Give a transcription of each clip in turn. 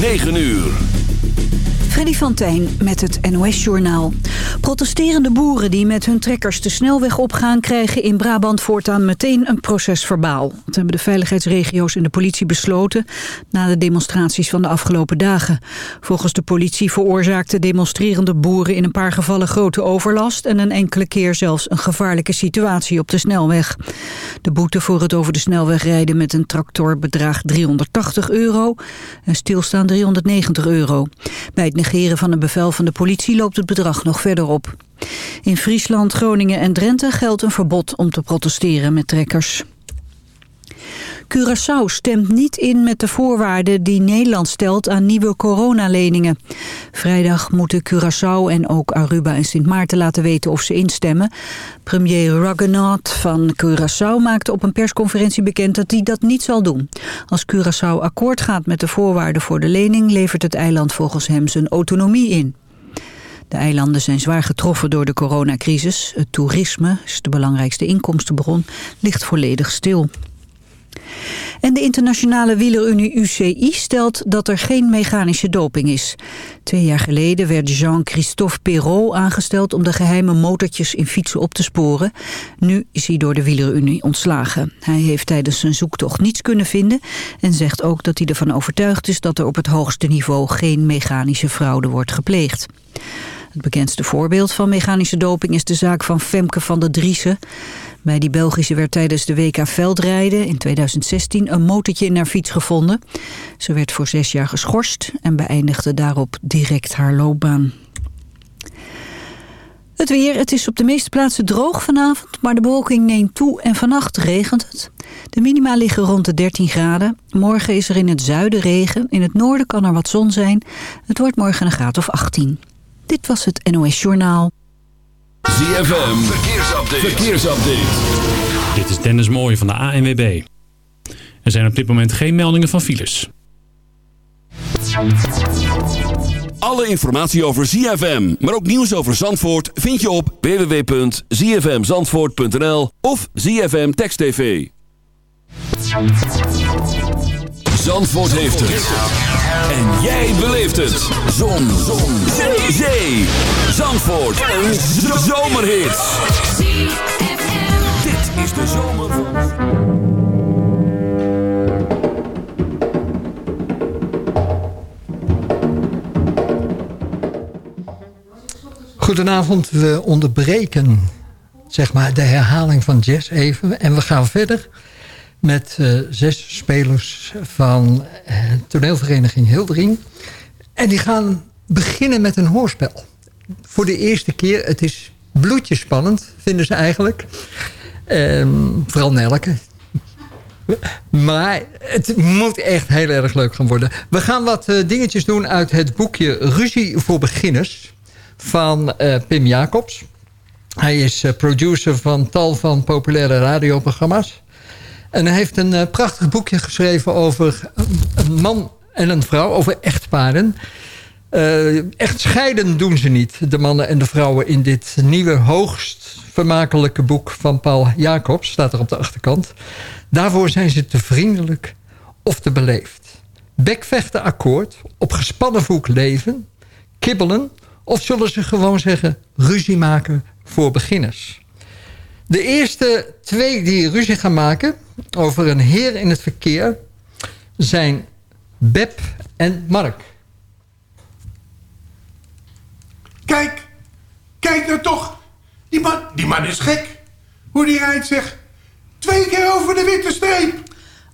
9 uur. Freddy van met het NOS-journaal. Protesterende boeren die met hun trekkers de snelweg opgaan... krijgen in Brabant voortaan meteen een procesverbaal. Dat hebben de veiligheidsregio's en de politie besloten... na de demonstraties van de afgelopen dagen. Volgens de politie veroorzaakten demonstrerende boeren... in een paar gevallen grote overlast... en een enkele keer zelfs een gevaarlijke situatie op de snelweg. De boete voor het over de snelweg rijden met een tractor bedraagt 380 euro... en stilstaan 390 euro. Bij het negeren van een bevel van de politie loopt het bedrag nog verder op. In Friesland, Groningen en Drenthe geldt een verbod om te protesteren met trekkers. Curaçao stemt niet in met de voorwaarden die Nederland stelt aan nieuwe coronaleningen. Vrijdag moeten Curaçao en ook Aruba en Sint Maarten laten weten of ze instemmen. Premier Ruggenaut van Curaçao maakte op een persconferentie bekend dat hij dat niet zal doen. Als Curaçao akkoord gaat met de voorwaarden voor de lening levert het eiland volgens hem zijn autonomie in. De eilanden zijn zwaar getroffen door de coronacrisis. Het toerisme, is de belangrijkste inkomstenbron, ligt volledig stil. En de internationale wielerunie UCI stelt dat er geen mechanische doping is. Twee jaar geleden werd Jean-Christophe Perrault aangesteld om de geheime motortjes in fietsen op te sporen. Nu is hij door de wielerunie ontslagen. Hij heeft tijdens zijn zoektocht niets kunnen vinden en zegt ook dat hij ervan overtuigd is dat er op het hoogste niveau geen mechanische fraude wordt gepleegd. Het bekendste voorbeeld van mechanische doping is de zaak van Femke van der Driessen. Bij die Belgische werd tijdens de WK Veldrijden in 2016 een motortje in haar fiets gevonden. Ze werd voor zes jaar geschorst en beëindigde daarop direct haar loopbaan. Het weer, het is op de meeste plaatsen droog vanavond, maar de bewolking neemt toe en vannacht regent het. De minima liggen rond de 13 graden. Morgen is er in het zuiden regen, in het noorden kan er wat zon zijn. Het wordt morgen een graad of 18. Dit was het NOS Journaal. ZFM, verkeersupdate. verkeersupdate. Dit is Dennis Mooij van de ANWB. Er zijn op dit moment geen meldingen van files. Alle informatie over ZFM, maar ook nieuws over Zandvoort... vind je op www.zfmzandvoort.nl of ZFM Text TV. Zandvoort heeft het. En jij beleeft het. Zon. Zon. Zee. Zee. Zandvoort. Een zomerhit. Dit is de zomer van... Goedenavond, we onderbreken zeg maar, de herhaling van jazz even. En we gaan verder met uh, zes spelers van uh, toneelvereniging Hildering. En die gaan beginnen met een hoorspel. Voor de eerste keer, het is bloedjespannend, vinden ze eigenlijk. Um, vooral Nelke. Maar het moet echt heel erg leuk gaan worden. We gaan wat uh, dingetjes doen uit het boekje Ruzie voor Beginners van Pim Jacobs. Hij is producer van tal van populaire radioprogramma's. En hij heeft een uh, prachtig boekje geschreven over een man en een vrouw, over echtparen. Uh, echt scheiden doen ze niet, de mannen en de vrouwen... in dit nieuwe, hoogst vermakelijke boek van Paul Jacobs... staat er op de achterkant. Daarvoor zijn ze te vriendelijk of te beleefd. Bekvechten akkoord, op gespannen voet leven, kibbelen... of zullen ze gewoon zeggen ruzie maken voor beginners... De eerste twee die ruzie gaan maken over een heer in het verkeer zijn Beb en Mark. Kijk, kijk nou toch. Die man, die man is gek. Hoe die rijdt zeg. Twee keer over de witte streep.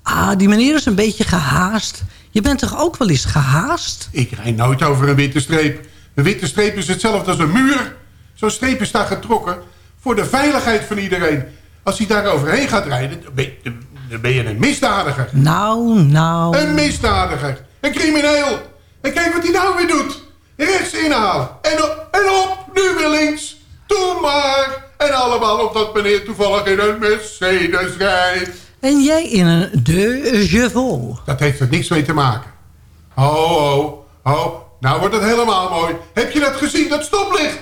Ah, die meneer is een beetje gehaast. Je bent toch ook wel eens gehaast? Ik rijd nooit over een witte streep. Een witte streep is hetzelfde als een muur. Zo'n streep is daar getrokken voor de veiligheid van iedereen. Als hij daar overheen gaat rijden, dan ben je een misdadiger. Nou, nou. Een misdadiger. Een crimineel. En kijk wat hij nou weer doet. Rechts inhalen. En op, en op, nu weer links. Doe maar. En allemaal omdat meneer toevallig in een Mercedes rijdt. En jij in een De Chevaux. Dat heeft er niks mee te maken. Ho, ho, ho. Nou wordt het helemaal mooi. Heb je dat gezien, dat stoplicht?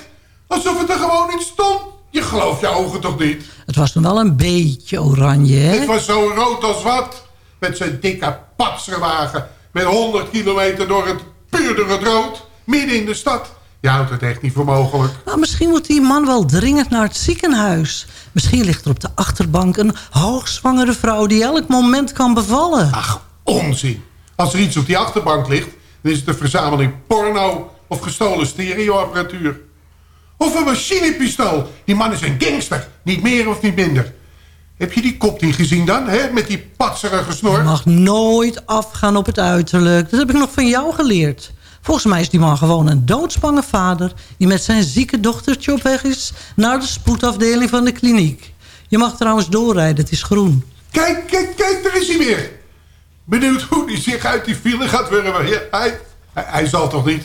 Alsof het er gewoon niet stond. Je gelooft je ogen toch niet? Het was nog wel een beetje oranje, hè? Het was zo rood als wat. Met zijn dikke patserwagen. Met 100 kilometer door het puur door het rood. Midden in de stad. Je houdt het echt niet voor mogelijk. Nou, misschien moet die man wel dringend naar het ziekenhuis. Misschien ligt er op de achterbank een hoogzwangere vrouw... die elk moment kan bevallen. Ach, onzin. Als er iets op die achterbank ligt... dan is het een verzameling porno of gestolen stereoapparatuur. Of een machinepistool. Die man is een gangster. Niet meer of niet minder. Heb je die kop niet gezien dan, hè? Met die patserige snor? Je mag nooit afgaan op het uiterlijk. Dat heb ik nog van jou geleerd. Volgens mij is die man gewoon een doodsbange vader... die met zijn zieke dochtertje op weg is... naar de spoedafdeling van de kliniek. Je mag trouwens doorrijden, het is groen. Kijk, kijk, kijk, daar is hij weer. Benieuwd hoe hij zich uit die file gaat wurmen. Ja, hij, hij, hij zal toch niet?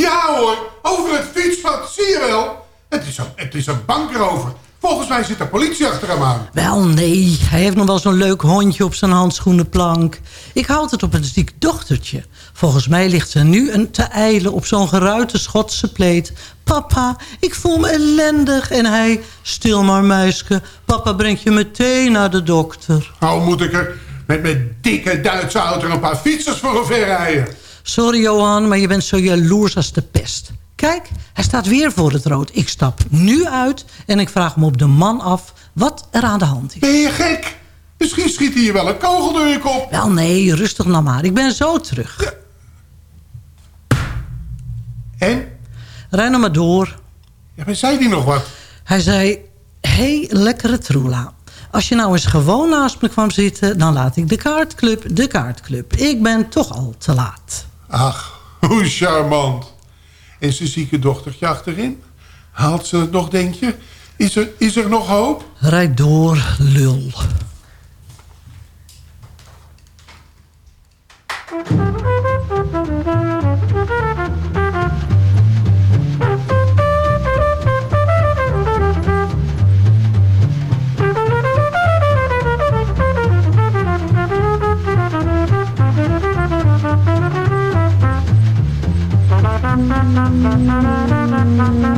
Ja hoor, over het fietspad, zie je wel. Het is een, het is een bankerover. Volgens mij zit de politie achter hem aan. Wel nee, hij heeft nog wel zo'n leuk hondje op zijn handschoenenplank. Ik houd het op een ziek dochtertje. Volgens mij ligt ze nu een te eilen op zo'n geruite Schotse pleet. Papa, ik voel me ellendig. En hij, stil maar muiske, papa brengt je meteen naar de dokter. Nou moet ik er met mijn dikke Duitse auto een paar fietsers voor omver rijden. Sorry Johan, maar je bent zo jaloers als de pest. Kijk, hij staat weer voor het rood. Ik stap nu uit en ik vraag me op de man af wat er aan de hand is. Ben je gek? Misschien schiet hij je wel een kogel door je kop. Wel nee, rustig nou maar. Ik ben zo terug. En? Rij nou maar door. Ja, maar zei hij nog wat? Hij zei, hey, lekkere troela. Als je nou eens gewoon naast me kwam zitten... dan laat ik de kaartclub de kaartclub. Ik ben toch al te laat. Ach, hoe charmant. En zijn zieke dochtertje achterin? Haalt ze het nog, denk je? Is er, is er nog hoop? Rijd door, lul. Nu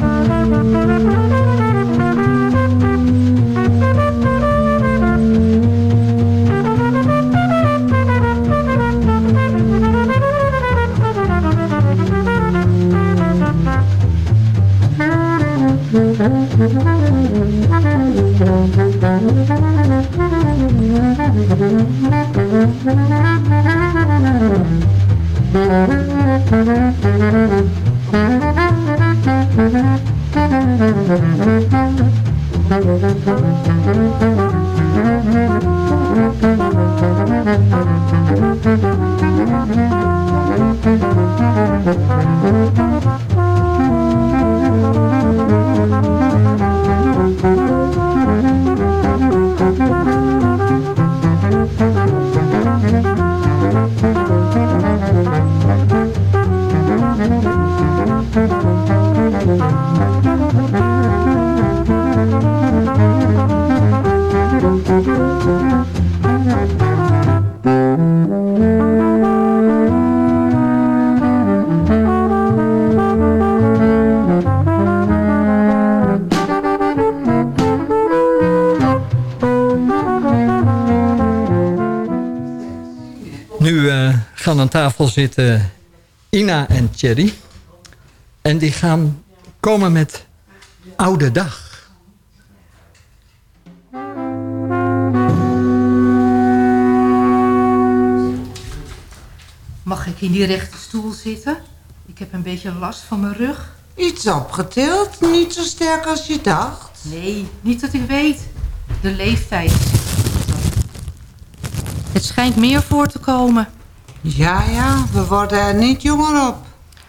zitten Ina en Thierry. En die gaan komen met Oude Dag. Mag ik in die rechte stoel zitten? Ik heb een beetje last van mijn rug. Iets opgetild, niet zo sterk als je dacht. Nee, niet dat ik weet. De leeftijd. Het schijnt meer voor te komen. Ja, ja, we worden er niet jonger op.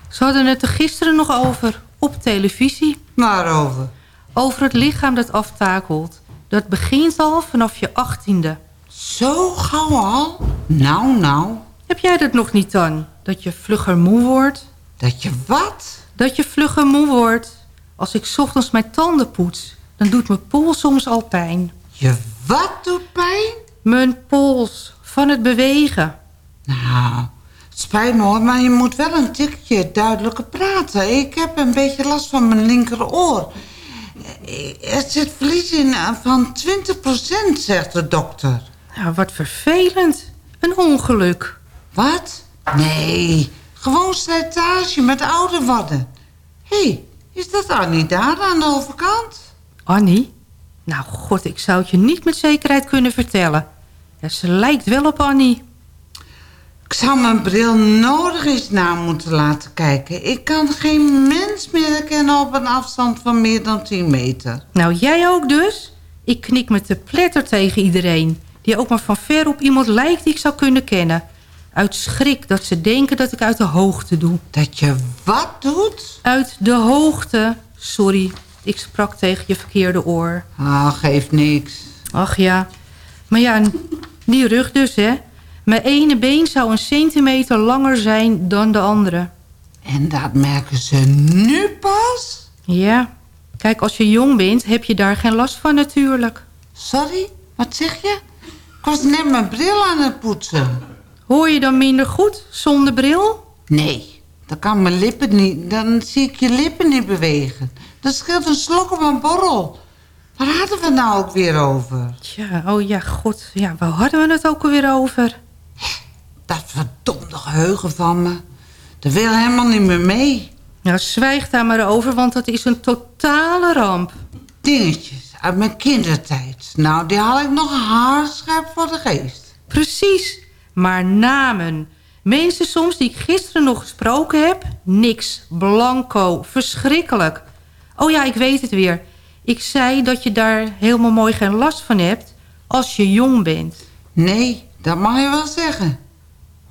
Ze hadden het er gisteren nog over. Op televisie. Waarover? Over het lichaam dat aftakelt. Dat begint al vanaf je achttiende. Zo gauw al? Nou, nou. Heb jij dat nog niet dan? Dat je vlugger moe wordt? Dat je wat? Dat je vlugger moe wordt. Als ik 's ochtends mijn tanden poets, dan doet mijn pols soms al pijn. Je wat doet pijn? Mijn pols, van het bewegen. Nou, het spijt me hoor, maar je moet wel een tikje duidelijker praten. Ik heb een beetje last van mijn linkeroor. Er zit verlies in van 20%, zegt de dokter. Nou, wat vervelend. Een ongeluk. Wat? Nee, gewoon slijtage met ouder worden. Hé, hey, is dat Annie daar aan de overkant? Annie? Nou, god, ik zou het je niet met zekerheid kunnen vertellen. Ja, ze lijkt wel op Annie. Ik zou mijn bril nodig eens na moeten laten kijken. Ik kan geen mens meer herkennen op een afstand van meer dan 10 meter. Nou, jij ook dus? Ik knik me te pletter tegen iedereen... die ook maar van ver op iemand lijkt die ik zou kunnen kennen. Uit schrik dat ze denken dat ik uit de hoogte doe. Dat je wat doet? Uit de hoogte. Sorry, ik sprak tegen je verkeerde oor. Ah, geeft niks. Ach ja. Maar ja, die rug dus, hè. Mijn ene been zou een centimeter langer zijn dan de andere. En dat merken ze nu pas? Ja. Kijk, als je jong bent, heb je daar geen last van natuurlijk. Sorry, wat zeg je? Ik was net mijn bril aan het poetsen. Hoor je dan minder goed zonder bril? Nee, dan kan mijn lippen niet. Dan zie ik je lippen niet bewegen. Dat scheelt een slok op een borrel. Waar hadden we het nou ook weer over? Tja, oh ja, god. Ja, waar hadden we het ook alweer over? Dat verdomde geheugen van me. Dat wil helemaal niet meer mee. Nou, zwijg daar maar over, want dat is een totale ramp. Dingetjes uit mijn kindertijd. Nou, die haal ik nog haarscherp voor de geest. Precies. Maar namen. Mensen soms die ik gisteren nog gesproken heb. Niks. Blanco. Verschrikkelijk. Oh ja, ik weet het weer. Ik zei dat je daar helemaal mooi geen last van hebt als je jong bent. Nee, dat mag je wel zeggen.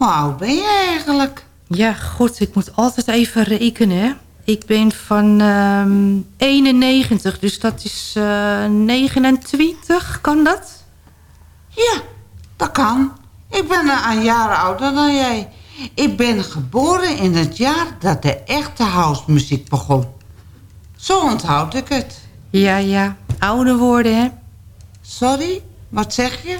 Hoe oud ben je eigenlijk? Ja, goed, ik moet altijd even rekenen. Hè? Ik ben van ehm 91, dus dat is eh 29, kan dat? Ja, dat kan. Ik ben een jaar ouder dan jij. Ik ben geboren in het jaar dat de echte housemuziek begon. Zo onthoud ik het. Ja, ja, ouder worden, hè? Sorry, wat zeg je?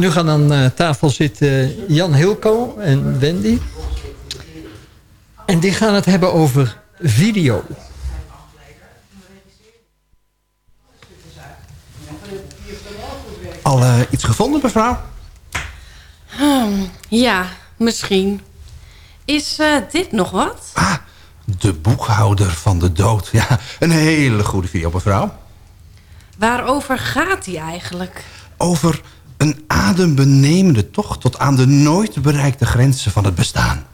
Nu gaan aan uh, tafel zitten Jan Hilko en Wendy. En die gaan het hebben over video. Al uh, iets gevonden, mevrouw? Hmm, ja, misschien. Is uh, dit nog wat? Ah, de boekhouder van de dood. Ja, een hele goede video, mevrouw. Waarover gaat die eigenlijk? Over een adembenemende tocht tot aan de nooit bereikte grenzen van het bestaan.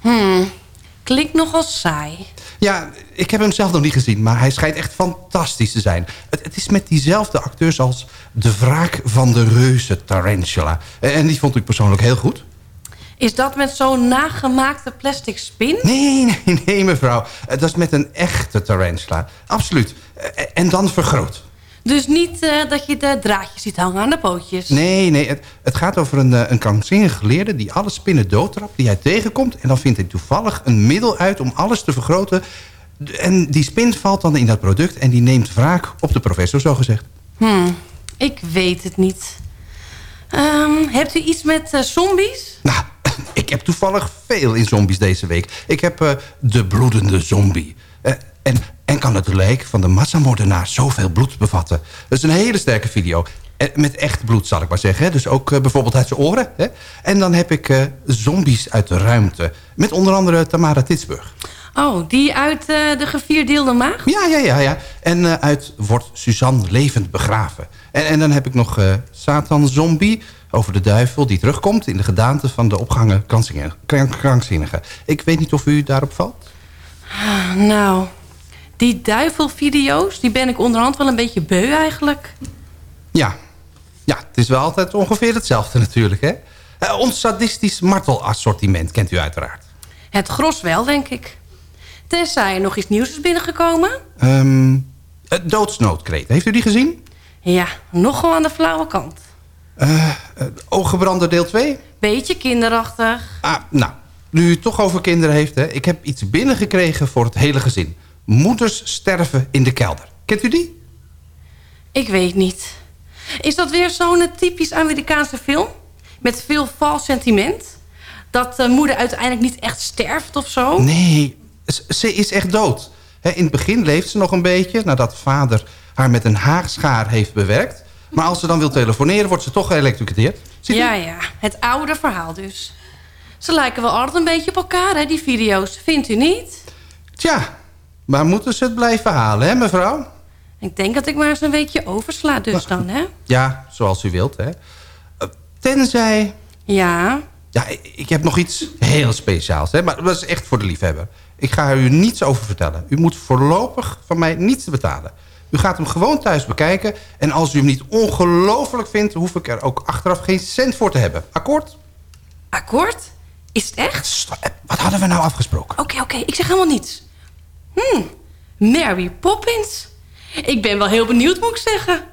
Hmm, klinkt nogal saai. Ja, ik heb hem zelf nog niet gezien, maar hij schijnt echt fantastisch te zijn. Het, het is met diezelfde acteurs als De Wraak van de Reuze Tarantula. En die vond ik persoonlijk heel goed. Is dat met zo'n nagemaakte plastic spin? Nee, nee, nee, mevrouw. Dat is met een echte tarantula. Absoluut. En dan vergroot. Dus niet uh, dat je de draadjes ziet hangen aan de pootjes? Nee, nee. Het, het gaat over een, een krankzinnige geleerde... die alle spinnen doodtrapt, die hij tegenkomt. En dan vindt hij toevallig een middel uit om alles te vergroten. En die spin valt dan in dat product... en die neemt wraak op de professor, zogezegd. Hmm, ik weet het niet. Um, hebt u iets met uh, zombies? Nou, ik heb toevallig veel in zombies deze week. Ik heb de bloedende zombie. En, en kan het lijk van de massamoordenaar zoveel bloed bevatten. Dat is een hele sterke video. Met echt bloed, zal ik maar zeggen. Dus ook eh, bijvoorbeeld uit zijn oren. En dan heb ik eh, Zombies uit de Ruimte. Met onder andere Tamara Titsburg. Oh, die uit eh, de gevierdeelde maag? Ja, ja, ja. ja. En uit Wordt Suzanne levend begraven. En, en dan heb ik nog Satan Zombie over de duivel... die terugkomt in de gedaante van de opgehangen krankzinnige. krank- krankzinnige. Ik weet niet of u daarop valt. Ah, Nou, die duivelvideo's, die ben ik onderhand wel een beetje beu eigenlijk. Ja. Ja, het is wel altijd ongeveer hetzelfde natuurlijk, hè? Eh, ons sadistisch martelassortiment kent u uiteraard. Het gros wel, denk ik. Tenzij er nog iets nieuws is binnengekomen. Ehm eh, doodsnoodkreet, heeft u die gezien? Ja, nogal aan de flauwe kant. Eh eh, Ooggebrande deel 2? Beetje kinderachtig. Ah, nou, nu u het toch over kinderen heeft, hè? Ik heb iets binnengekregen voor het hele gezin. Moeders sterven in de kelder. Kent u die? Ik weet niet. Is dat weer zo'n typisch Amerikaanse film? Met veel vals sentiment? Dat de moeder uiteindelijk niet echt sterft of zo? Nee, ze is echt dood. In het begin leeft ze nog een beetje... nadat vader haar met een haagschaar heeft bewerkt. Maar als ze dan wil telefoneren, wordt ze toch geëlectrocuteerd. Ja, ja. Het oude verhaal dus. Ze lijken wel altijd een beetje op elkaar, hè, die video's. Vindt u niet? Tja, maar moeten ze het blijven halen, hè, mevrouw? Ik denk dat ik maar eens een weekje oversla dus dan, hè? Ja, zoals u wilt, hè. Eh, Tenzij... Ja. Ja, ik- heb nog iets heel speciaals, hè. Maar dat is echt voor de liefhebber. Ik ga u niets over vertellen. U moet voorlopig van mij niets betalen. U gaat hem gewoon thuis bekijken. En als u hem niet ongelooflijk vindt... hoef ik er ook achteraf geen cent voor te hebben. Akkoord? Akkoord? Is het echt? Eh, Wat hadden we nou afgesproken? Oké, oké. Ik zeg helemaal niets. Hm. Mary Poppins. Ik ben wel heel benieuwd, moet ik zeggen.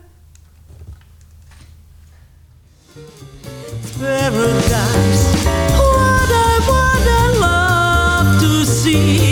paradise. What I I love to see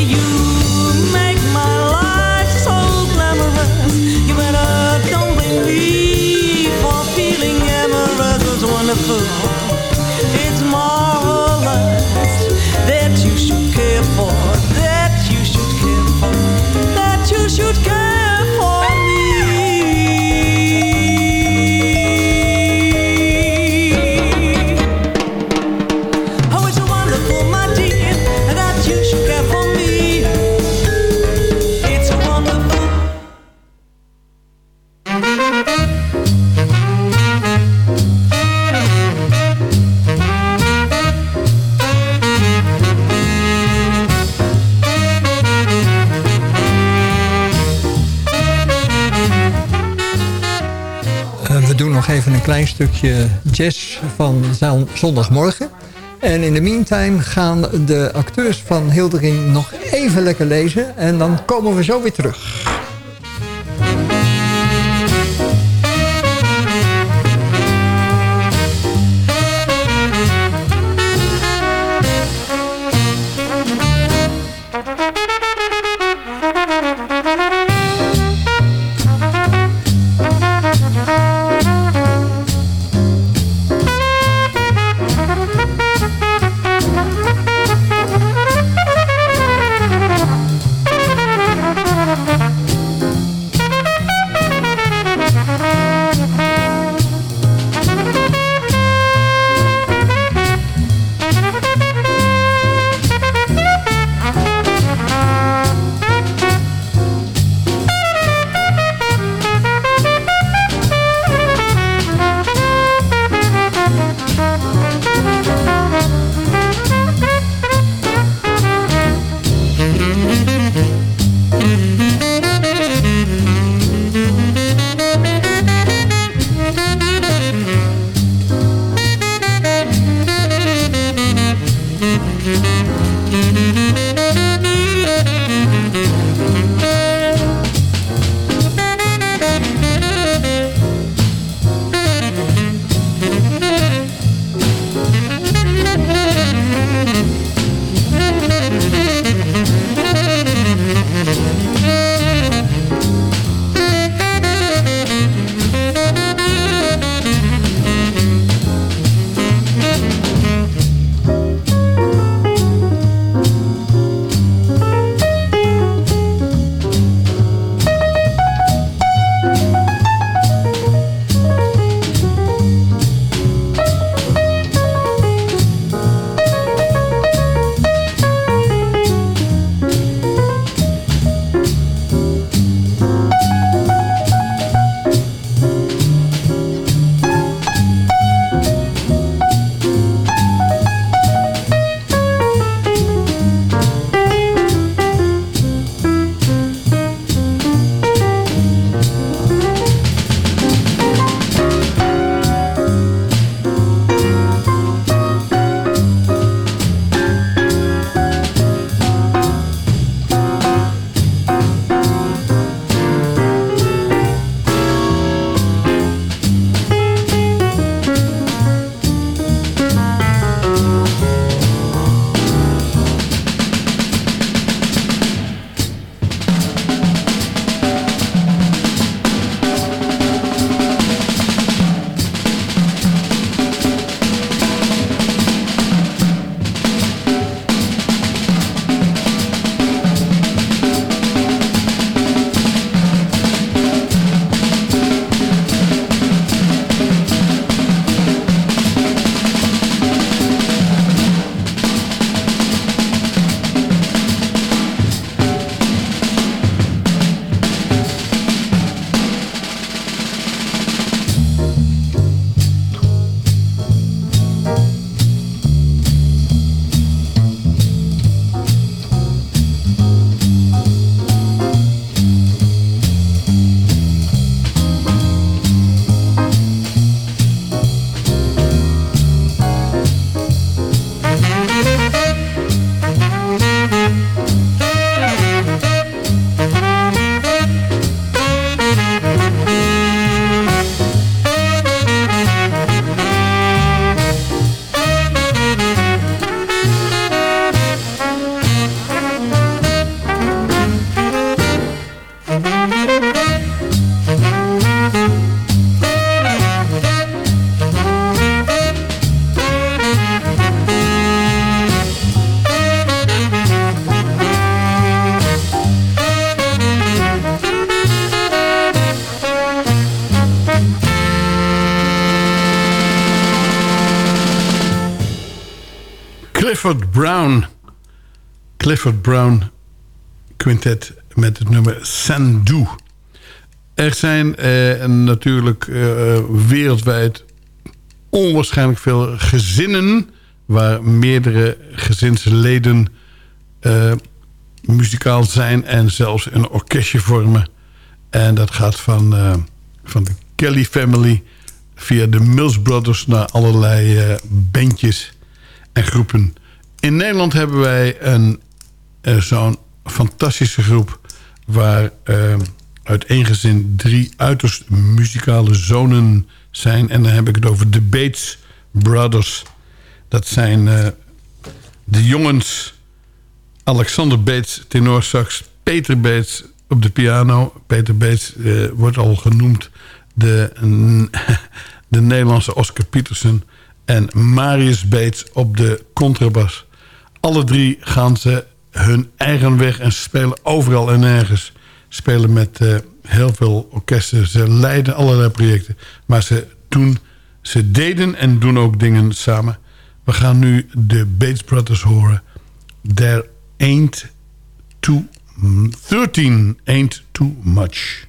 klein stukje jazz van zon- zondagmorgen. En in de meantime gaan de acteurs van Hildering nog even lekker lezen. En dan komen we zo weer terug. Clifford Brown. Clifford Brown Quintet met het nummer Sandu. Er zijn eh, natuurlijk eh, wereldwijd onwaarschijnlijk veel gezinnen... waar meerdere gezinsleden eh, muzikaal zijn... en zelfs een orkestje vormen. En dat gaat van, eh, van de Kelly Family via de Mills Brothers... naar allerlei eh, bandjes en groepen. In Nederland hebben wij een eh, zo'n fantastische groep... waar eh, uit één gezin drie uiterst muzikale zonen zijn. En dan heb ik het over de Bates Brothers. Dat zijn eh, de jongens Alexander Bates, tenorsax... Peter Bates op de piano. Peter Bates eh, wordt al genoemd de, de Nederlandse Oscar Peterson... en Marius Bates op de contrabas. Alle drie gaan ze hun eigen weg en spelen overal en nergens. Spelen met eh, heel veel orkesten. Ze leiden allerlei projecten. Maar ze, doen, ze deden en doen ook dingen samen. We gaan nu de Bates Brothers horen. There ain't too... 13 ain't too much.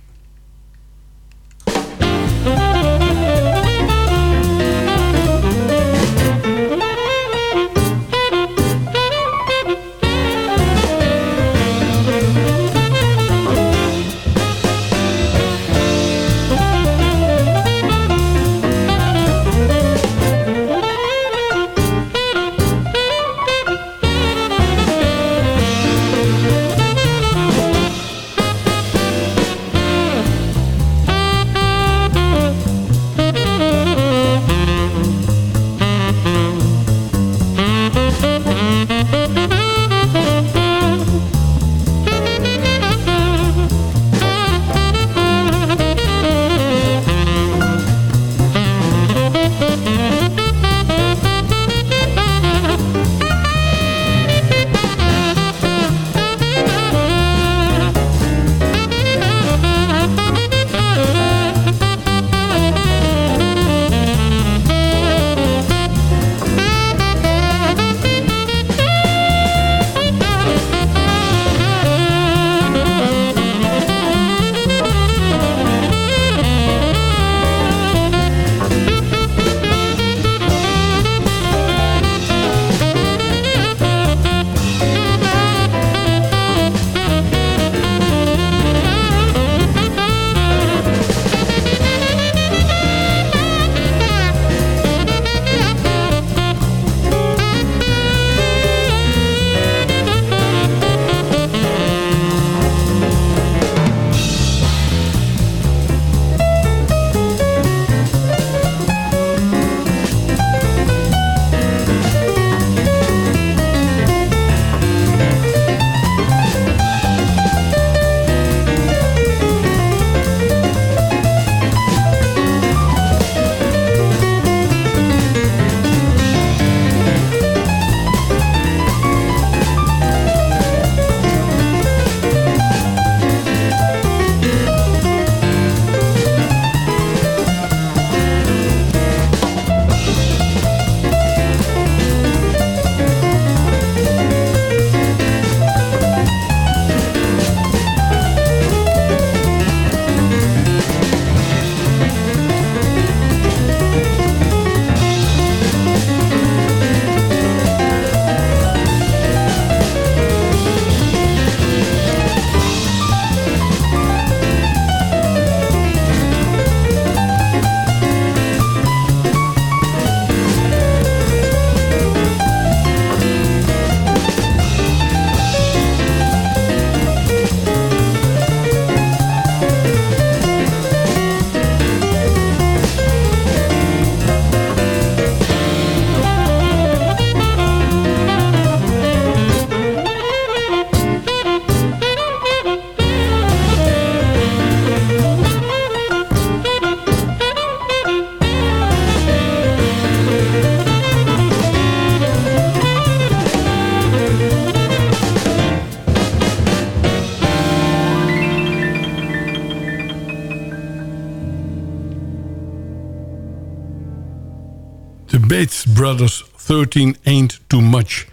Brothers 13 Ain't Too Much.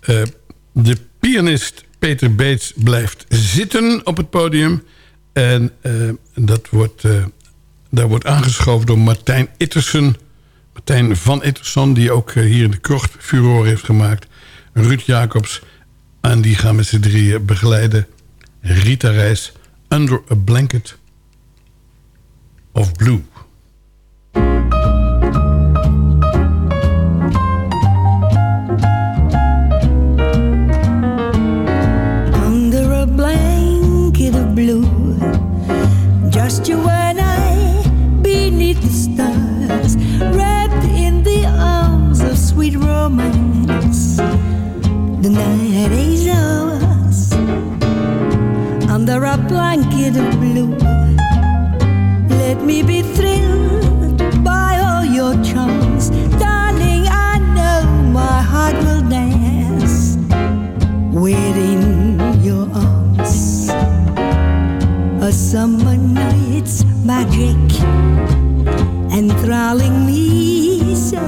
Eh, de pianist Peter Bates blijft zitten op het podium. En eh, dat wordt, eh, daar wordt aangeschoven door Martijn Ittersen. Martijn van Itterson, die ook hier in de krocht furore heeft gemaakt. Ruud Jacobs. En die gaan met z'n drieën begeleiden. Rita Reis, Under a Blanket of Blue. Blue. Just you and I beneath the stars, wrapped in the arms of sweet romance. The night is ours under a blanket of summer night's magic enthralling me so.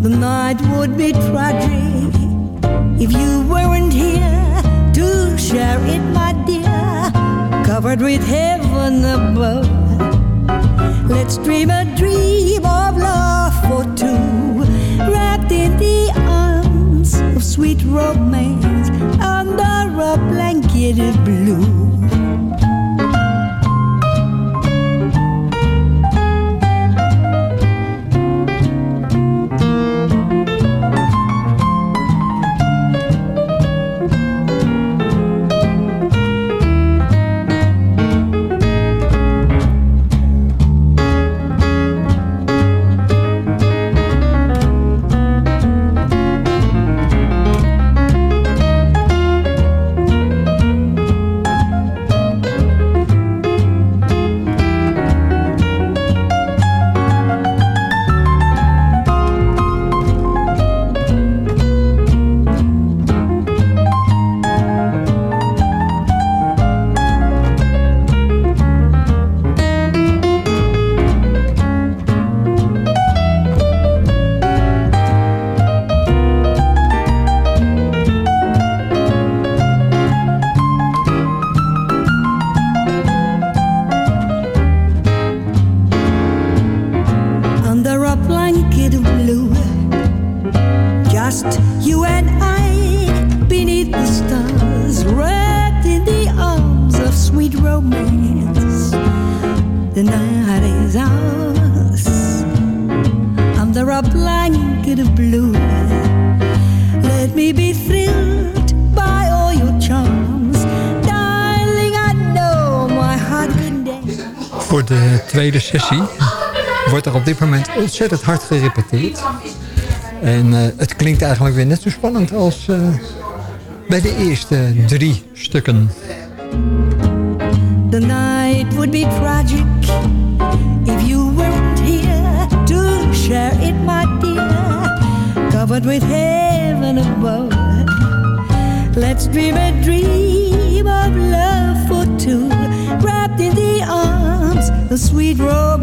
The night would be tragic if you weren't here to share it, my dear. Covered with heaven above. Let's dream a dream of love for two, wrapped in the arms of sweet romance under a blanket of blue. Tweede sessie wordt er op dit moment ontzettend hard gerepeteerd. En eh, het klinkt eigenlijk weer net zo spannend als eh, bij de eerste drie stukken. The night would be tragic if you weren't here to share it, my dear. Covered with heaven above. Let's dream a dream of love for two, wrapped in the the sweet robe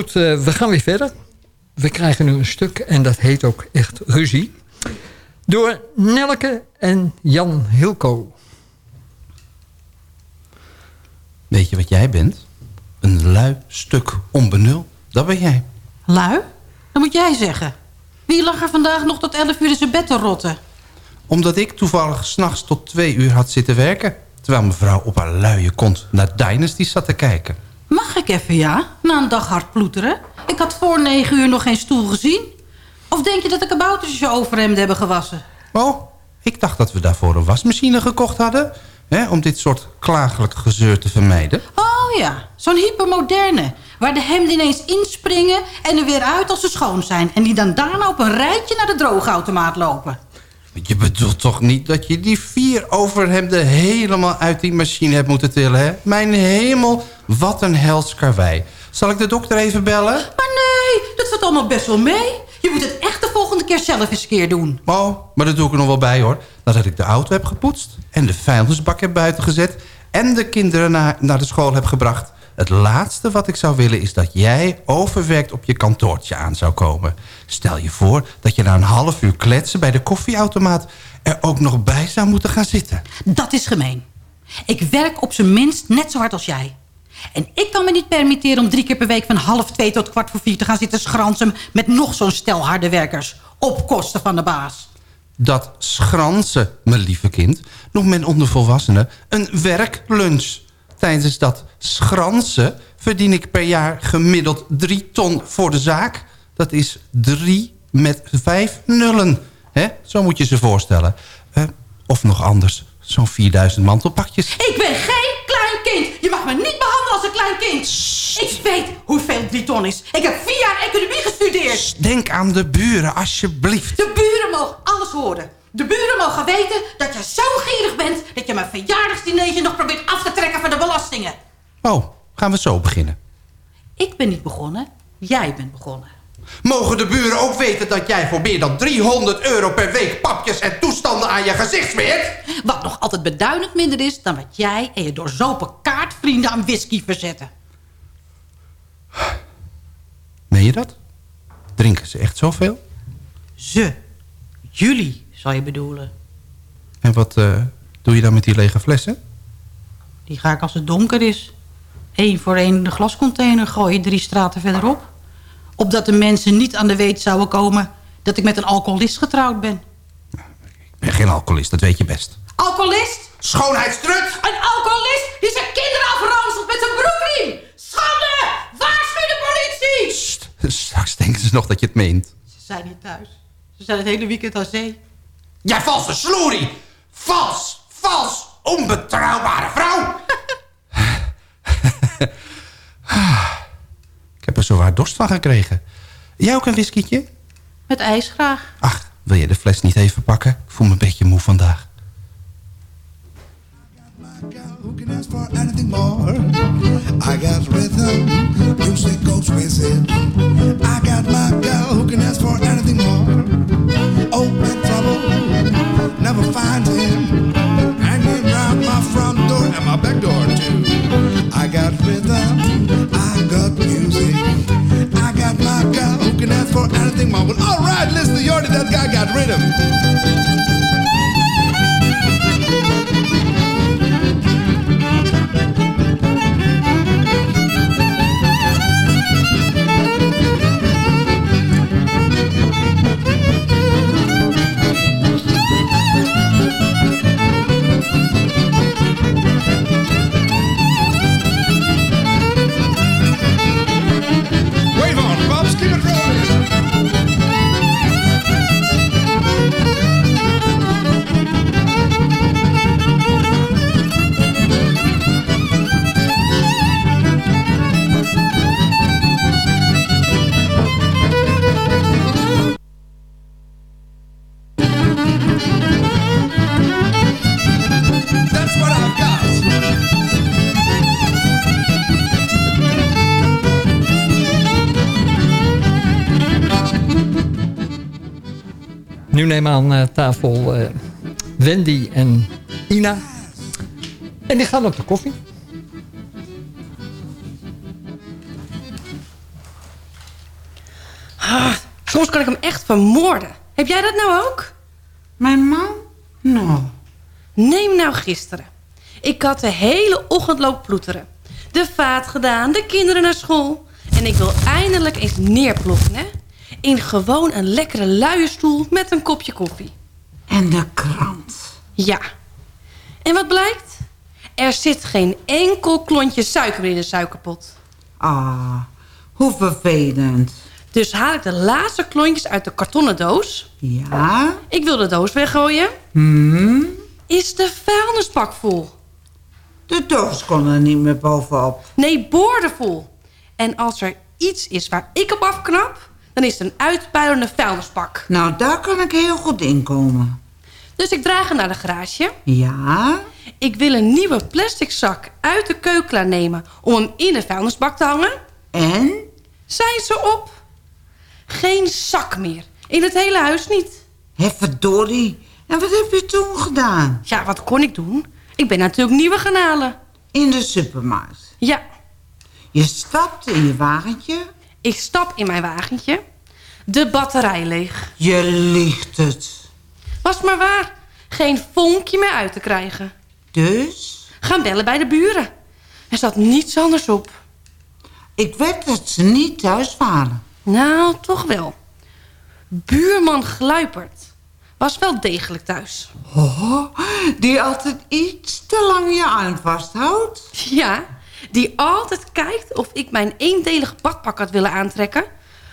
Goed, eh, we gaan weer verder. We krijgen nu een stuk en dat heet ook echt ruzie. Door Nelke en Jan Hilco. Weet je wat jij bent? Een lui stuk onbenul. Dat ben jij. Lui? Dat moet jij zeggen. Wie lag er vandaag nog tot 11 uur in zijn bed te rotten? Omdat ik toevallig s'nachts tot twee uur had zitten werken. Terwijl mevrouw op haar luie kont naar Dynasty zat te kijken. Mag ik even, ja? Na een dag hard ploeteren? Ik had voor 9 uur nog geen stoel gezien. Of denk je dat de kabouters je overhemd hebben gewassen? Oh, ik dacht dat we daarvoor een wasmachine gekocht hadden. Hè, om dit soort klagelijk gezeur te vermijden. Oh ja, zo'n hypermoderne. Waar de hemden ineens inspringen en er weer uit als ze schoon zijn. En die dan daarna op een rijtje naar de droogautomaat lopen. Je bedoelt toch niet dat je die vier overhemden helemaal uit die machine hebt moeten tillen, hè? Mijn hemel, wat een hels karwei. Zal ik de dokter even bellen? Maar nee, dat valt allemaal best wel mee. Je moet het echt de volgende keer zelf eens een keer doen. Oh, maar dat doe ik er nog wel bij, hoor. Nadat ik de auto heb gepoetst en de vuilnisbak heb buiten gezet... en de kinderen naar, naar de school heb gebracht. Het laatste wat ik zou willen is dat jij overwerkt op je kantoortje aan zou komen. Stel je voor dat je na een half uur kletsen bij de koffieautomaat... er ook nog bij zou moeten gaan zitten. Dat is gemeen. Ik werk op zijn minst net zo hard als jij. En ik kan me niet permitteren om drie keer per week van half twee tot kwart voor vier te gaan zitten schransen met nog zo'n stel harde werkers. Op kosten van de baas. Dat schransen, mijn lieve kind, noemt men onder volwassenen een werklunch. Tijdens dat schransen verdien ik per jaar gemiddeld drie ton voor de zaak. Dat is drie met vijf nullen. hè? Zo moet je ze voorstellen. Eh, of nog anders, zo'n 4000 mantelpakjes. Ik ben geen klein kind. Je mag me niet behandelen als een klein kind. Ik weet hoeveel drie ton is. Ik heb vier jaar economie gestudeerd. Denk aan de buren, alsjeblieft. De buren mogen alles horen. De buren mogen weten dat je zo gierig bent... dat je mijn verjaardagsdineetje nog probeert af te trekken van de belastingen. Oh, gaan we zo beginnen. Ik ben niet begonnen. Jij bent begonnen. Mogen de buren ook weten dat jij voor meer dan 300 euro per week... papjes en toestanden aan je gezicht smeert? Wat nog altijd beduidend minder is... dan wat jij en je doorzopen kaartvrienden aan whisky verzetten. Meen je dat? Drinken ze echt zoveel? Ze. Jullie, zou je bedoelen. En wat eh, doe je dan met die lege flessen? Die ga ik als het donker is. Eén voor één in de glascontainer gooien drie straten verderop. Opdat de mensen niet aan de weet zouden komen... dat ik met een alcoholist getrouwd ben. Ik ben geen alcoholist, dat weet je best. Alcoholist? Schoonheidstrut! Een alcoholist die zijn kinderen afranselt met zijn broekriem! Schande! Waarschuw de politie! Straks denken ze nog dat je het meent. Ze zijn niet thuis. Ze zijn het hele weekend aan zee. Jij valse sloerie! Vals! Vals! Onbetrouwbare vrouw! Ik heb er zo waar dorst van gekregen. Jij ook een whiskietje? Met ijs graag. Ach, wil je de fles niet even pakken? Ik voel me een beetje moe vandaag. Who can ask for anything more? I got rhythm, music goes with it. I got my girl who can ask for anything more. Open neem aan eh, tafel eh, Wendy en Ina. En die gaan op de koffie. Ah, soms kan ik hem echt vermoorden. Heb jij dat nou ook? Mijn man? Nou. Neem nou gisteren. Ik had de hele ochtend lopen ploeteren. De vaat gedaan, de kinderen naar school. En ik wil eindelijk eens neerploffen, hè? In gewoon een lekkere luie stoel met een kopje koffie. En de krant. Ja. En wat blijkt? Er zit geen enkel klontje suiker meer in de suikerpot. Ah, hoe vervelend. Dus haal ik de laatste klontjes uit de kartonnen doos. Ja? Ik wil de doos weggooien. Hmm? Is de vuilnisbak vol? De doos kon er niet meer bovenop. Nee, boordevol. En als er iets is waar ik op afknap... dan is het een uitpuilende vuilnisbak. Nou, daar kan ik heel goed in komen. Dus ik draag hem naar de garage. Ja? Ik wil een nieuwe plastic zak uit de keuken nemen... om hem in de vuilnisbak te hangen. En? Zijn ze op? Geen zak meer. In het hele huis niet. Hé, verdorie. En wat heb je toen gedaan? Ja, wat kon ik doen? Ik ben natuurlijk nieuwe gaan halen. In de supermarkt? Ja. Je stapte in je wagentje? Ik stap in mijn wagentje. De batterij leeg. Je liegt het. Was maar waar. Geen vonkje meer uit te krijgen. Dus? Gaan bellen bij de buren. Er zat niets anders op. Ik weet dat ze niet thuis waren. Nou, toch wel. Buurman Gluipert was wel degelijk thuis. Oh, die altijd iets te lang je aan vasthoudt? Ja, die altijd kijkt of ik mijn eendelige badpak had willen aantrekken...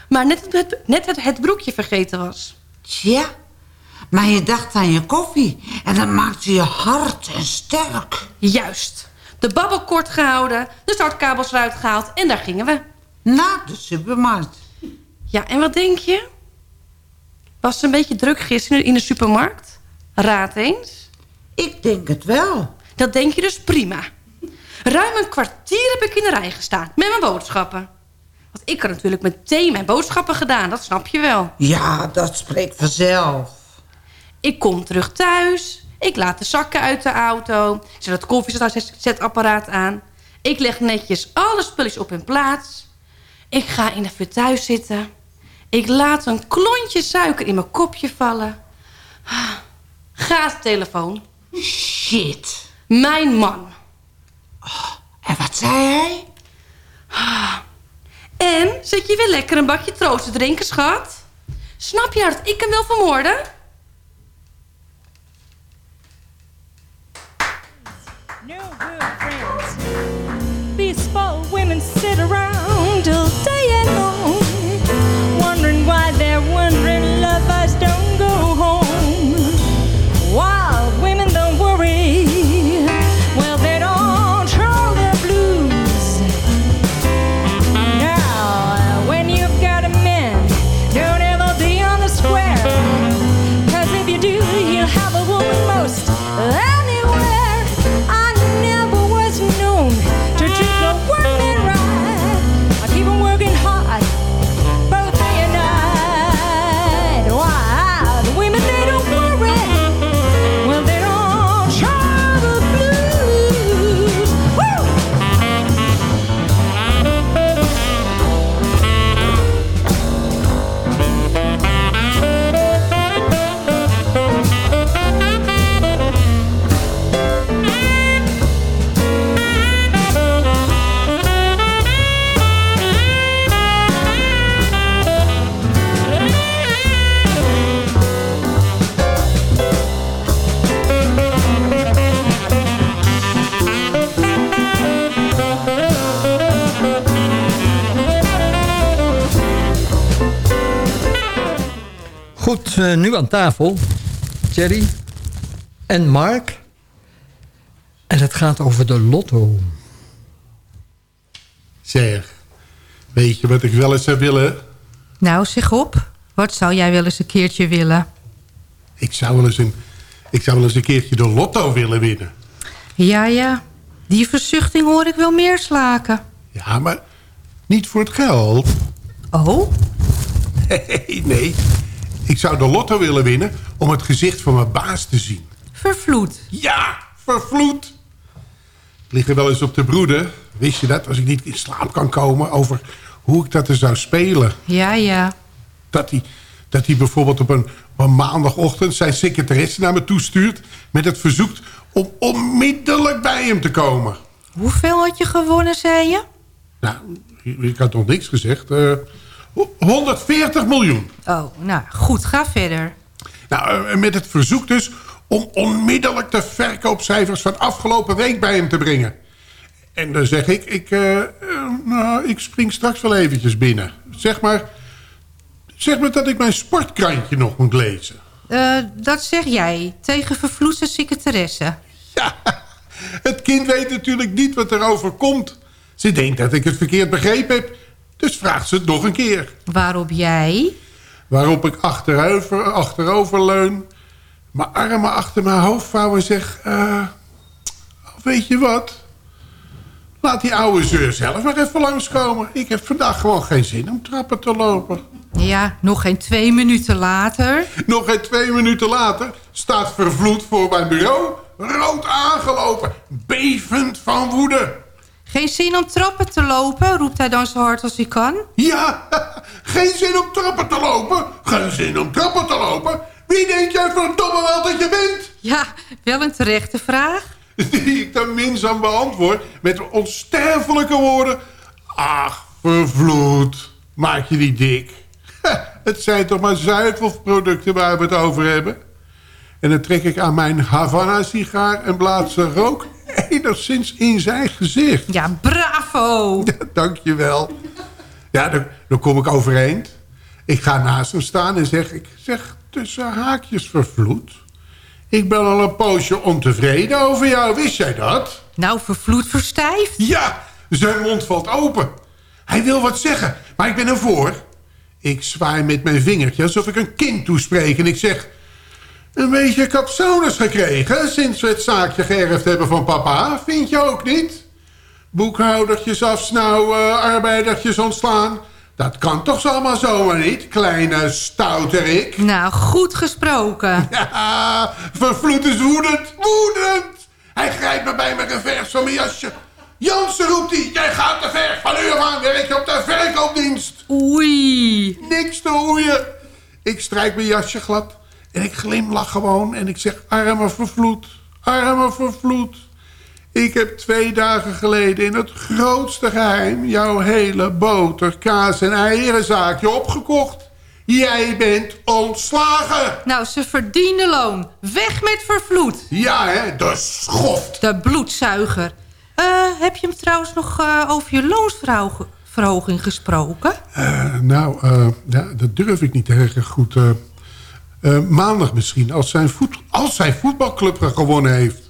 maar net het, net het, het broekje vergeten was. Tja, maar je dacht aan je koffie en dat maakte je hard en sterk. Juist. De babbel kort gehouden, de startkabels eruit gehaald en daar gingen we. Naar de supermarkt. Ja, en wat denk je? Was het een beetje druk gisteren in de supermarkt? Raad eens. Ik denk het wel. Dat denk je dus prima. Ruim een kwartier heb ik in de rij gestaan met mijn boodschappen. Want ik had natuurlijk meteen mijn boodschappen gedaan, dat snap je wel. Ja, dat spreekt vanzelf. Ik kom terug thuis. Ik laat de zakken uit de auto. Zet het koffiezetapparaat aan. Ik leg netjes alle spulletjes op hun plaats. Ik ga in de fauteuil zitten. Ik laat een klontje suiker in mijn kopje vallen. Gaat de telefoon. Shit. Mijn man. En wat zei hij? En zit je weer lekker een bakje troost te drinken, schat? Snap je nou dat ik hem wil vermoorden? No good friends. These women sit around Goed, eh, nu aan tafel. Thierry en Mark. En het gaat over de lotto. Zeg, weet je wat ik wel eens zou willen? Nou, zeg op. Wat zou jij wel eens een keertje willen? Ik zou wel eens een, ik zou wel eens een keertje de lotto willen winnen. Ja, ja. Die verzuchting hoor ik wel meer slaken. Ja, maar niet voor het geld. Oh? Nee, nee. Ik zou de lotto willen winnen om het gezicht van mijn baas te zien. Vervloed. Ja, vervloed. Ik lig er wel eens op de broeden. Wist je dat? Als ik niet in slaap kan komen over hoe ik dat er zou spelen. Ja, ja. Dat hij, dat hij bijvoorbeeld op een, op een maandagochtend zijn secretaresse naar me toestuurt... met het verzoek om onmiddellijk bij hem te komen. Hoeveel had je gewonnen, zei je? Nou, ik had nog niks gezegd. Eh, 140 miljoen. Oh, nou, goed, ga verder. Nou, eh, met het verzoek dus om onmiddellijk de verkoopcijfers van afgelopen week bij hem te brengen. En dan zeg ik, ik, eh, eh, nou, ik spring straks wel eventjes binnen. Zeg maar, zeg maar dat ik mijn sportkrantje nog moet lezen. Eh, dat zeg jij, tegen vervloeste secretaresse. Het kind weet natuurlijk niet wat er overkomt. Ze denkt dat ik het verkeerd begrepen heb. Dus vraagt ze het nog een keer. Waarop jij? Waarop ik achterover, achterover leun. Mijn armen achter mijn hoofd vouw en zeg... eh, weet je wat? Laat die oude zeur zelf maar even langskomen. Ik heb vandaag gewoon geen zin om trappen te lopen. Ja, nog geen twee minuten later. Nog geen twee minuten later staat vervloed voor mijn bureau. Rood aangelopen. Bevend van woede. Geen zin om trappen te lopen, roept hij dan zo hard als hij kan. Ja, geen zin om trappen te lopen. Geen zin om trappen te lopen. Wie denk jij verdomme wel dat je bent? Ja, wel een terechte vraag. Die ik dan minzaam beantwoord met onsterfelijke woorden. Ach, vervloed. Maak je niet dik. Het zijn toch maar zuivelproducten waar we het over hebben. En dan trek ik aan mijn Havana-sigaar en blaas de rook enigszins in zijn gezicht. Ja, bravo! Dankjewel. Ja, dan, dan kom ik overeind. Ik ga naast hem staan en zeg... Ik zeg tussen haakjes vervloed. Ik ben al een poosje ontevreden over jou. Wist jij dat? Nou, vervloed verstijfd. Ja, zijn mond valt open. Hij wil wat zeggen, maar ik ben ervoor. Ik zwaai met mijn vingertje alsof ik een kind toespreek. En ik zeg... Een beetje capsones gekregen sinds we het zaakje geërfd hebben van papa. Vind je ook niet? Boekhoudertjes afsnauwen, arbeidertjes ontslaan. Dat kan toch zomaar zomaar niet, kleine stouterik? Nou, goed gesproken. Ja, vervloed is woedend, woedend. Hij grijpt me bij mijn revers van mijn jasje. Jansen roept hij, jij gaat te ver. Van u af aan werk je op de verkoopdienst. Oei. Niks te roeien. Ik strijk mijn jasje glad. En ik glimlach gewoon en ik zeg, arme vervloed, arme vervloed. Ik heb twee dagen geleden in het grootste geheim... jouw hele boter, kaas en eierenzaakje opgekocht. Jij bent ontslagen. Nou, ze verdienen loon. Weg met vervloed. Ja, hè, de schoft. De bloedzuiger. Eh, heb je hem trouwens nog eh, over je loonsverhoging gesproken? Eh, nou, ja, dat durf ik niet erg goed. Eh. Maandag misschien, als zijn, voet, als zijn voetbalclub gewonnen heeft.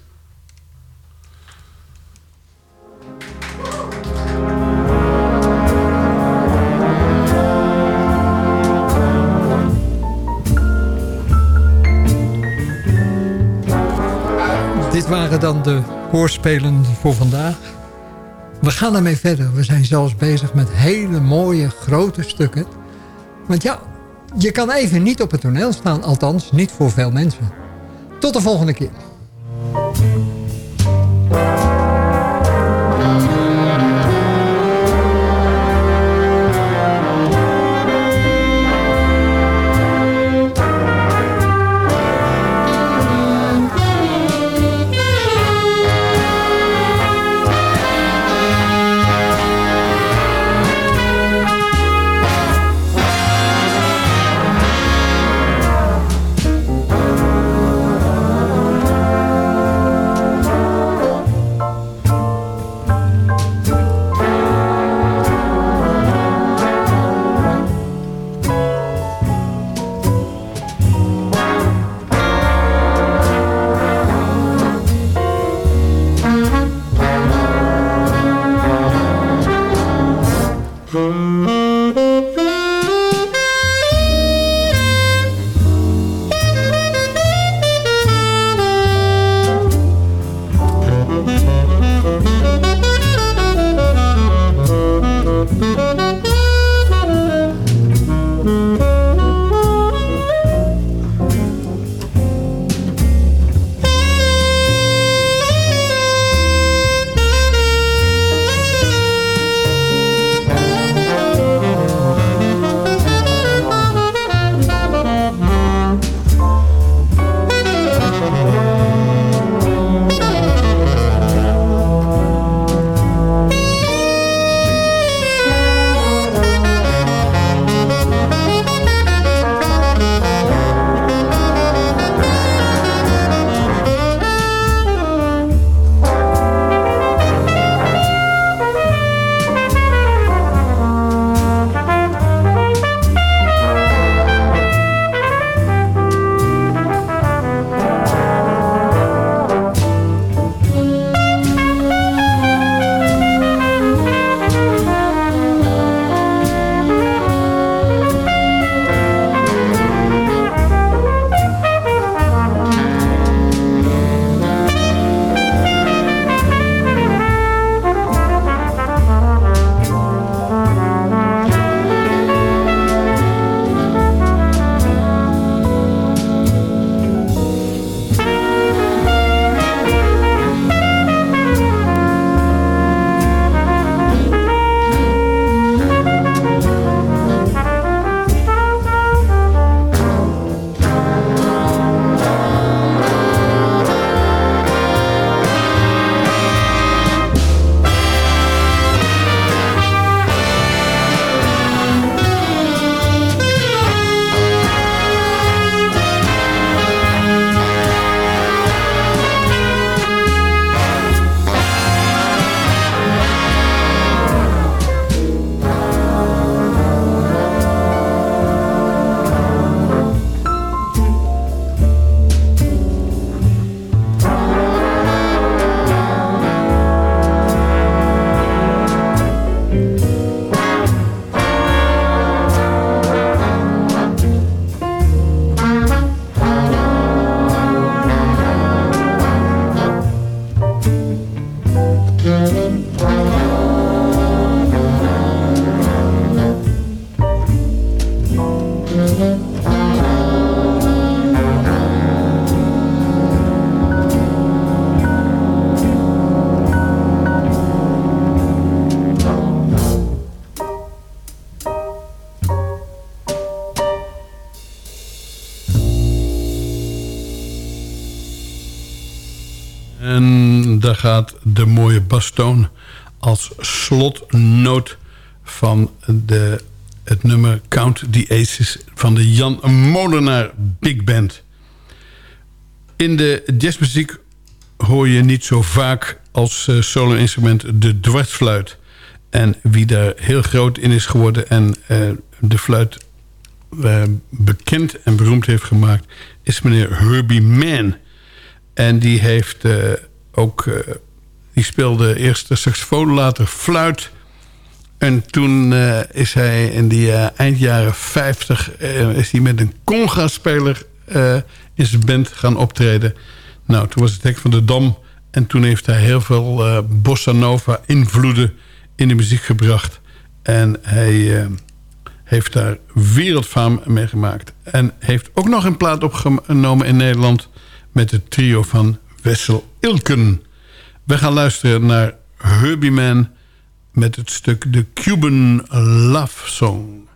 Dit waren dan de hoorspelen voor vandaag. We gaan ermee verder. We zijn zelfs bezig met hele mooie grote stukken. Want ja, je kan even niet op het toneel staan. Althans, niet voor veel mensen. Tot de volgende keer. Gaat de mooie bastoon als slotnoot van de, het nummer Count the Aces van de Jan Molenaar Big Band. In de jazzmuziek hoor je niet zo vaak als eh, solo-instrument de dwarsfluit. En wie daar heel groot in is geworden en eh, de fluit eh, bekend en beroemd heeft gemaakt... is meneer Herbie Mann. En die heeft ook... eh, die speelde eerst de saxofoon, later fluit. En toen eh, is hij in die eh, eind jaren 50... eh, is hij met een conga-speler in zijn band gaan optreden. Nou, toen was het hek van de Dam. En toen heeft hij heel veel bossa nova invloeden in de muziek gebracht. En hij heeft daar wereldfaam mee gemaakt. En heeft ook nog een plaat opgenomen in Nederland... met het trio van Wessel Ilken. We gaan luisteren naar Herbie Man... met het stuk The Cuban Love Song.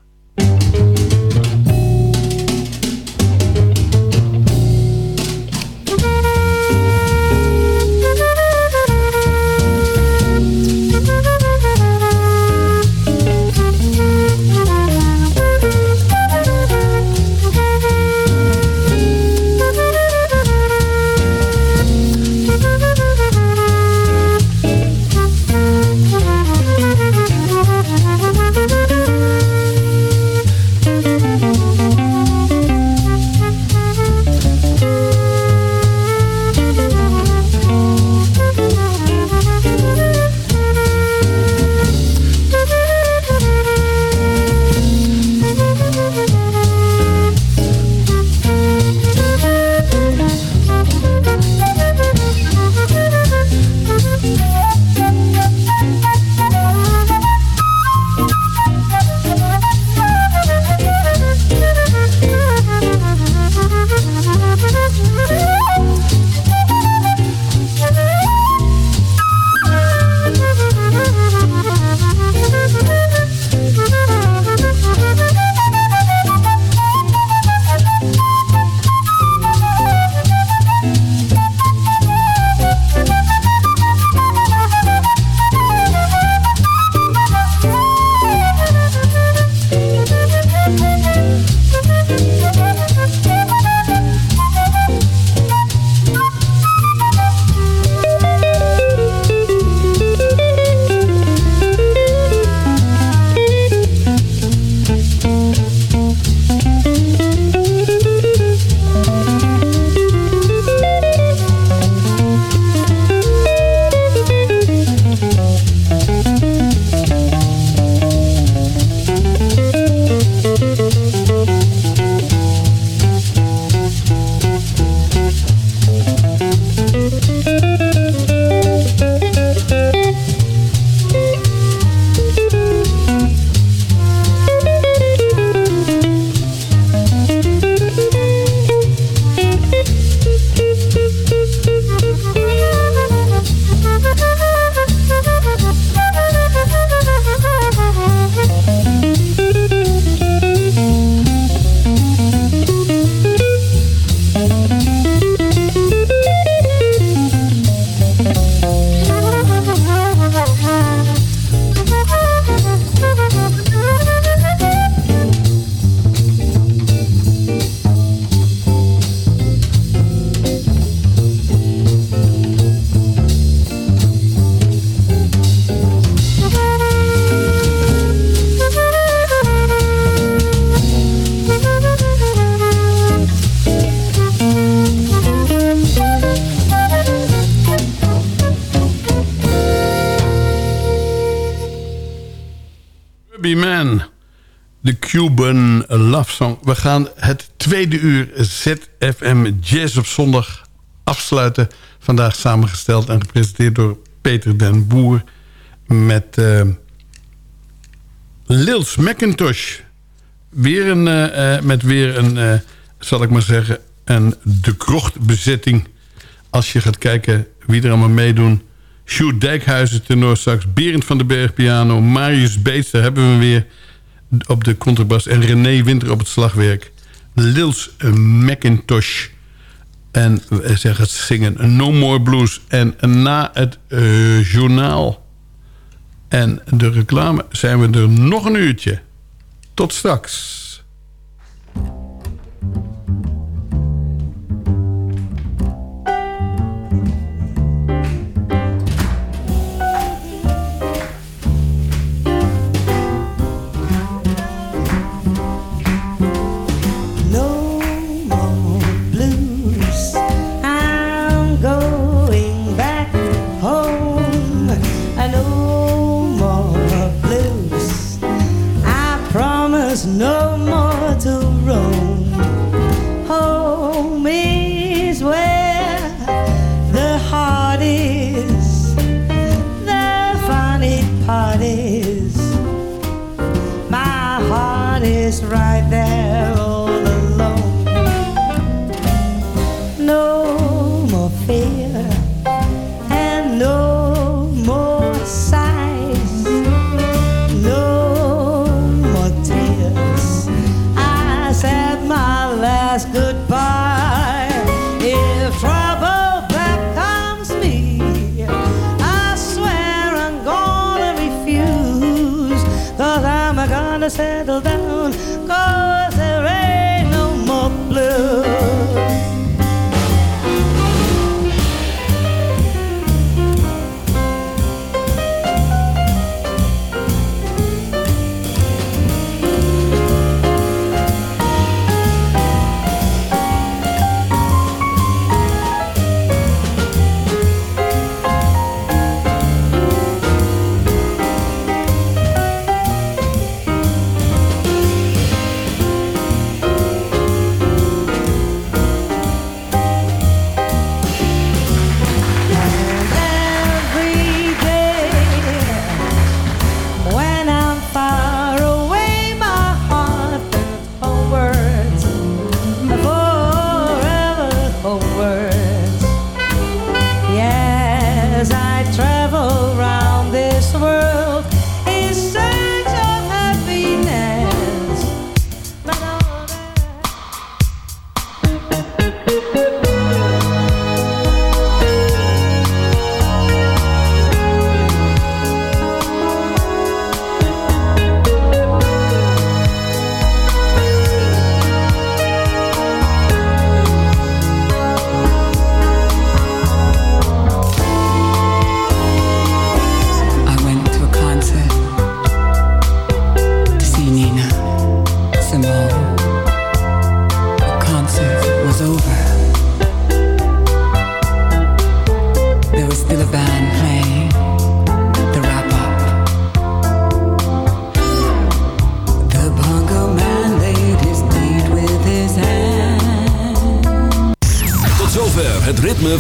Gaan het tweede uur ZFM Jazz op zondag afsluiten. Vandaag samengesteld en gepresenteerd door Peter den Boer... met eh, Lils McIntosh. Weer een, eh, eh, met weer een, zal ik maar zeggen, een de krocht bezetting. Als je gaat kijken wie er allemaal meedoen... Sjoerd Dijkhuizen sax, Berend van den Berg piano... Marius Beets, daar hebben we weer op de contrabas... en René Winter op het slagwerk. Lils McIntosh En we zeggen zingen No More Blues. En na het eh, journaal en de reclame zijn we er nog een uurtje. Tot straks.